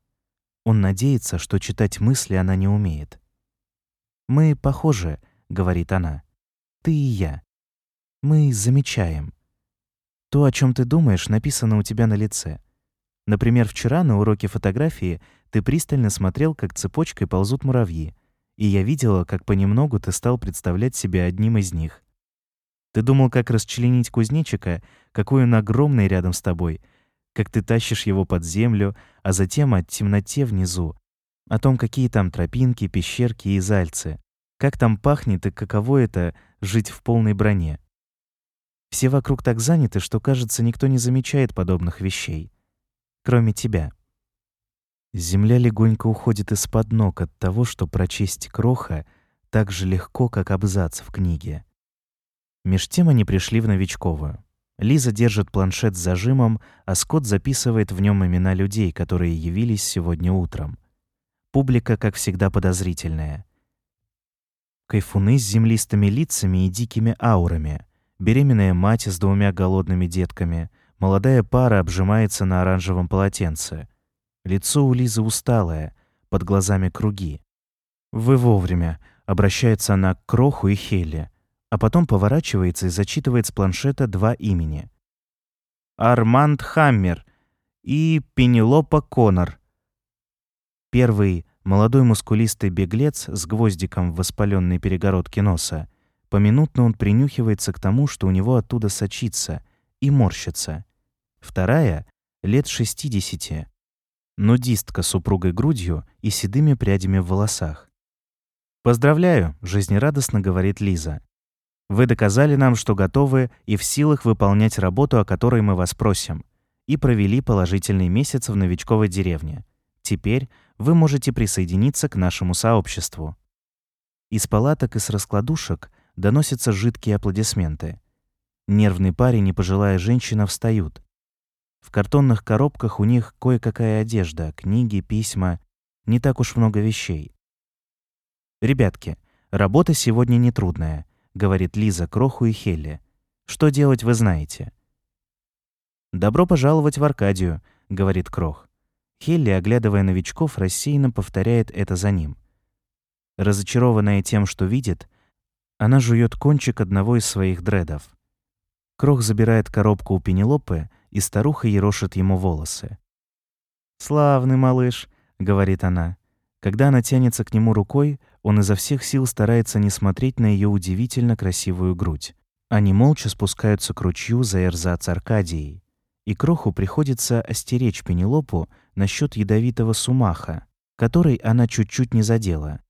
Он надеется, что читать мысли она не умеет. «Мы похожи», — говорит она ты и я. Мы замечаем. То, о чем ты думаешь, написано у тебя на лице. Например, вчера на уроке фотографии ты пристально смотрел, как цепочкой ползут муравьи, и я видела, как понемногу ты стал представлять себя одним из них. Ты думал, как расчленить кузнечика, какой он огромный рядом с тобой, как ты тащишь его под землю, а затем о темноте внизу, о том, какие там тропинки, пещерки и зальцы, как там пахнет и каково это жить в полной броне. Все вокруг так заняты, что, кажется, никто не замечает подобных вещей. Кроме тебя. Земля легонько уходит из-под ног от того, что прочесть кроха так же легко, как абзац в книге. Меж тем они пришли в новичковую. Лиза держит планшет с зажимом, а Скотт записывает в нем имена людей, которые явились сегодня утром. Публика, как всегда, подозрительная кайфуны с землистыми лицами и дикими аурами, беременная мать с двумя голодными детками, молодая пара обжимается на оранжевом полотенце. Лицо у Лизы усталое, под глазами круги. «Вы вовремя», — обращается она к Кроху и Хелли, а потом поворачивается и зачитывает с планшета два имени. «Арманд Хаммер» и «Пенелопа Коннор». Первый Молодой мускулистый беглец с гвоздиком в воспаленной перегородке носа. Поминутно он принюхивается к тому, что у него оттуда сочится, и морщится. Вторая — лет 60. Нудистка с упругой грудью и седыми прядями в волосах. «Поздравляю», — жизнерадостно говорит Лиза. «Вы доказали нам, что готовы и в силах выполнять работу, о которой мы вас просим, и провели положительный месяц в новичковой деревне. Теперь вы можете присоединиться к нашему сообществу. Из палаток и с раскладушек доносятся жидкие аплодисменты. Нервный парень и пожилая женщина встают. В картонных коробках у них кое-какая одежда, книги, письма, не так уж много вещей. «Ребятки, работа сегодня нетрудная», — говорит Лиза Кроху и Хелли. «Что делать, вы знаете». «Добро пожаловать в Аркадию», — говорит Крох. Хелли, оглядывая новичков, рассеянно повторяет это за ним. Разочарованная тем, что видит, она жует кончик одного из своих дредов. Крох забирает коробку у Пенелопы, и старуха ерошит ему волосы. «Славный малыш», — говорит она. Когда она тянется к нему рукой, он изо всех сил старается не смотреть на ее удивительно красивую грудь. Они молча спускаются к ручью за эрзац Аркадией и Кроху приходится остеречь Пенелопу насчет ядовитого сумаха, который она чуть-чуть не задела.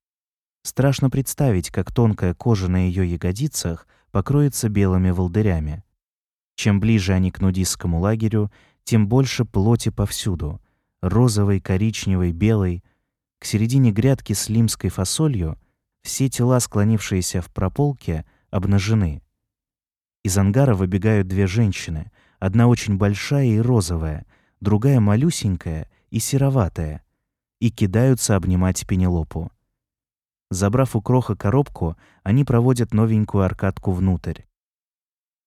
Страшно представить, как тонкая кожа на ее ягодицах покроется белыми волдырями. Чем ближе они к нудистскому лагерю, тем больше плоти повсюду. Розовой, коричневой, белой. К середине грядки с лимской фасолью все тела, склонившиеся в прополке, обнажены. Из ангара выбегают две женщины, одна очень большая и розовая, другая малюсенькая и сероватая, и кидаются обнимать Пенелопу. Забрав у Кроха коробку, они проводят новенькую аркадку внутрь.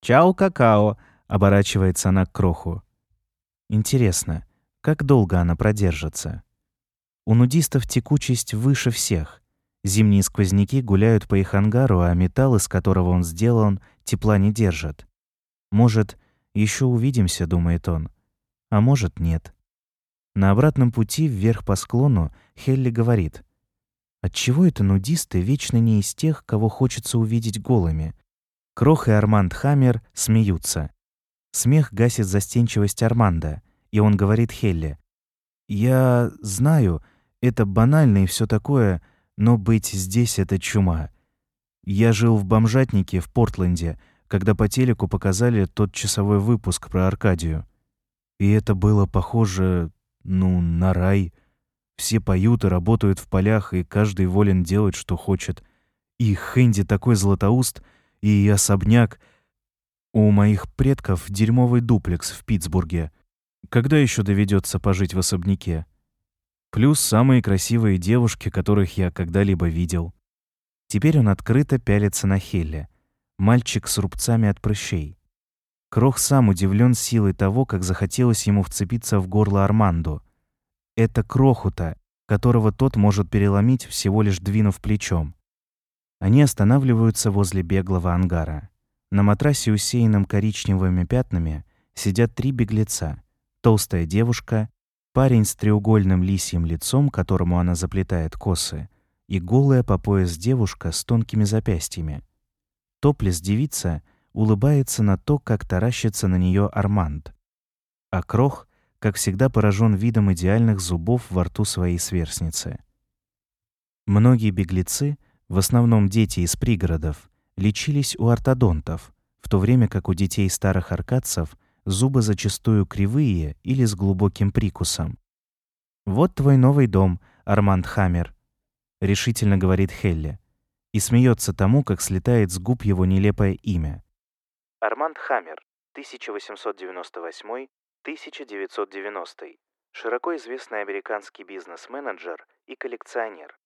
«Чао, какао!» — оборачивается она к Кроху. Интересно, как долго она продержится? У нудистов текучесть выше всех. Зимние сквозняки гуляют по их ангару, а металл, из которого он сделан, тепла не держит. Может, еще увидимся, думает он. А может, нет. На обратном пути вверх по склону Хелли говорит: Отчего это нудисты вечно не из тех, кого хочется увидеть голыми? Крох и Арманд Хаммер смеются. Смех гасит застенчивость Арманда, и он говорит Хелли: "Я знаю, это банально и все такое, но быть здесь это чума. Я жил в бомжатнике в Портленде, когда по телеку показали тот часовой выпуск про Аркадию. И это было похоже, ну, на рай. Все поют и работают в полях, и каждый волен делать, что хочет. И Хэнди такой златоуст, и особняк. У моих предков дерьмовый дуплекс в Питтсбурге. Когда еще доведется пожить в особняке? Плюс самые красивые девушки, которых я когда-либо видел. Теперь он открыто пялится на Хелле. Мальчик с рубцами от прыщей. Крох сам удивлен силой того, как захотелось ему вцепиться в горло Арманду. Это крохута, которого тот может переломить, всего лишь двинув плечом. Они останавливаются возле беглого ангара. На матрасе, усеянном коричневыми пятнами, сидят три беглеца. Толстая девушка, парень с треугольным лисьим лицом, которому она заплетает косы, и голая по пояс девушка с тонкими запястьями. Топлес девица улыбается на то, как таращится на нее Арманд. А Крох как всегда, поражен видом идеальных зубов во рту своей сверстницы. Многие беглецы, в основном дети из пригородов, лечились у ортодонтов, в то время как у детей старых аркадцев зубы зачастую кривые или с глубоким прикусом. «Вот твой новый дом, Арманд Хаммер», — решительно говорит Хелли, и смеется тому, как слетает с губ его нелепое имя. Арманд Хаммер, 1898 1990. Широко известный американский бизнес-менеджер и коллекционер.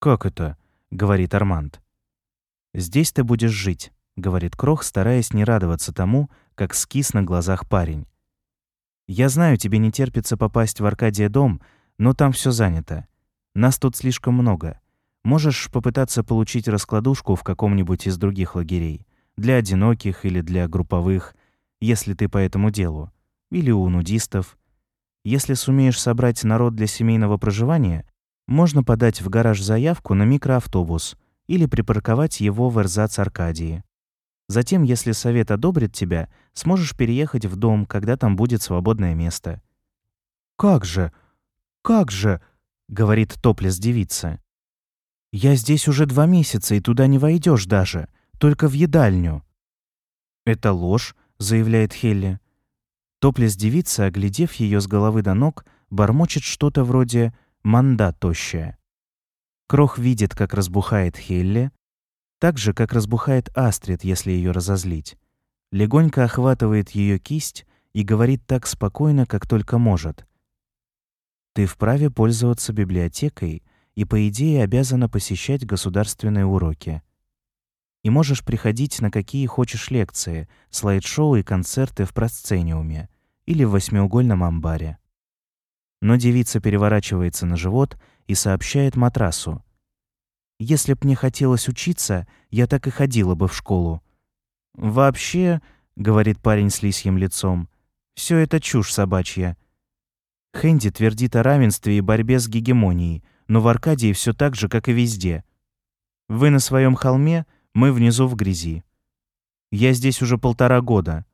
«Как это?» — говорит Арманд. «Здесь ты будешь жить», — говорит Крох, стараясь не радоваться тому, как скис на глазах парень. «Я знаю, тебе не терпится попасть в Аркадия дом, но там все занято. Нас тут слишком много. Можешь попытаться получить раскладушку в каком-нибудь из других лагерей. Для одиноких или для групповых если ты по этому делу, или у нудистов. Если сумеешь собрать народ для семейного проживания, можно подать в гараж заявку на микроавтобус или припарковать его в эрзац Аркадии. Затем, если совет одобрит тебя, сможешь переехать в дом, когда там будет свободное место. «Как же? Как же?» — говорит топлес девица. «Я здесь уже два месяца, и туда не войдешь даже, только в едальню». «Это ложь, заявляет Хелли. Топлес девица, оглядев ее с головы до ног, бормочет что-то вроде «манда тощая». Крох видит, как разбухает Хелли, так же, как разбухает Астрид, если ее разозлить. Легонько охватывает ее кисть и говорит так спокойно, как только может. «Ты вправе пользоваться библиотекой и, по идее, обязана посещать государственные уроки и можешь приходить на какие хочешь лекции, слайд-шоу и концерты в просцениуме или в восьмиугольном амбаре. Но девица переворачивается на живот и сообщает матрасу. «Если б мне хотелось учиться, я так и ходила бы в школу». «Вообще», — говорит парень с лисьим лицом, — «все это чушь собачья». Хэнди твердит о равенстве и борьбе с гегемонией, но в Аркадии все так же, как и везде. Вы на своем холме — мы внизу в грязи. Я здесь уже полтора года.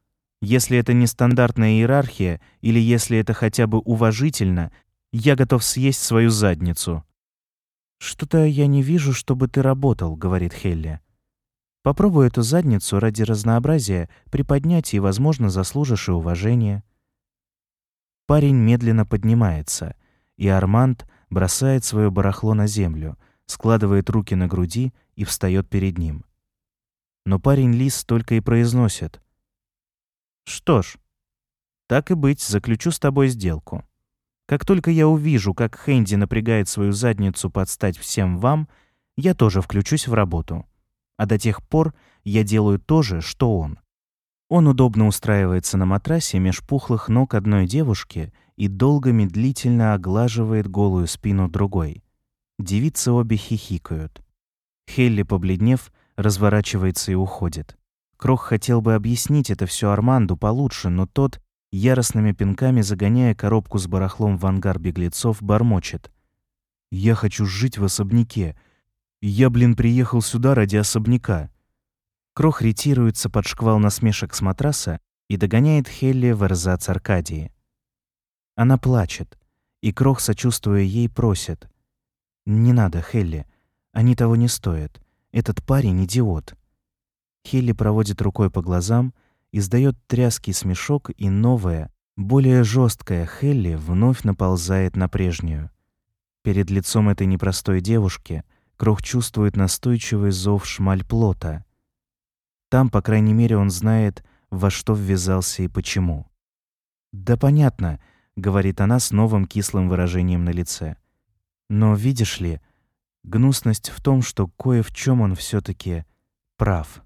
Если это не стандартная иерархия, или если это хотя бы уважительно, я готов съесть свою задницу. «Что-то я не вижу, чтобы ты работал», — говорит Хелли. «Попробуй эту задницу ради разнообразия приподнять, и, возможно, заслужишь и уважение». Парень медленно поднимается, и Арманд бросает свое барахло на землю, складывает руки на груди и встает перед ним. Но парень Лис только и произносит. «Что ж, так и быть, заключу с тобой сделку. Как только я увижу, как Хэнди напрягает свою задницу подстать всем вам, я тоже включусь в работу. А до тех пор я делаю то же, что он. Он удобно устраивается на матрасе меж пухлых ног одной девушки и долго медлительно оглаживает голую спину другой. Девицы обе хихикают. Хелли, побледнев, разворачивается и уходит. Крох хотел бы объяснить это все Арманду получше, но тот, яростными пинками загоняя коробку с барахлом в ангар беглецов, бормочет. «Я хочу жить в особняке. Я, блин, приехал сюда ради особняка». Крох ретируется под шквал насмешек с матраса и догоняет Хелли в эрзац Аркадии. Она плачет, и Крох, сочувствуя ей, просит. «Не надо, Хелли, они того не стоят. Этот парень — идиот». Хелли проводит рукой по глазам, издает тряский смешок, и новая, более жесткая Хелли вновь наползает на прежнюю. Перед лицом этой непростой девушки Крох чувствует настойчивый зов шмальплота. Там, по крайней мере, он знает, во что ввязался и почему. «Да понятно», — говорит она с новым кислым выражением на лице. «Но видишь ли, гнусность в том, что кое в чем он все таки прав».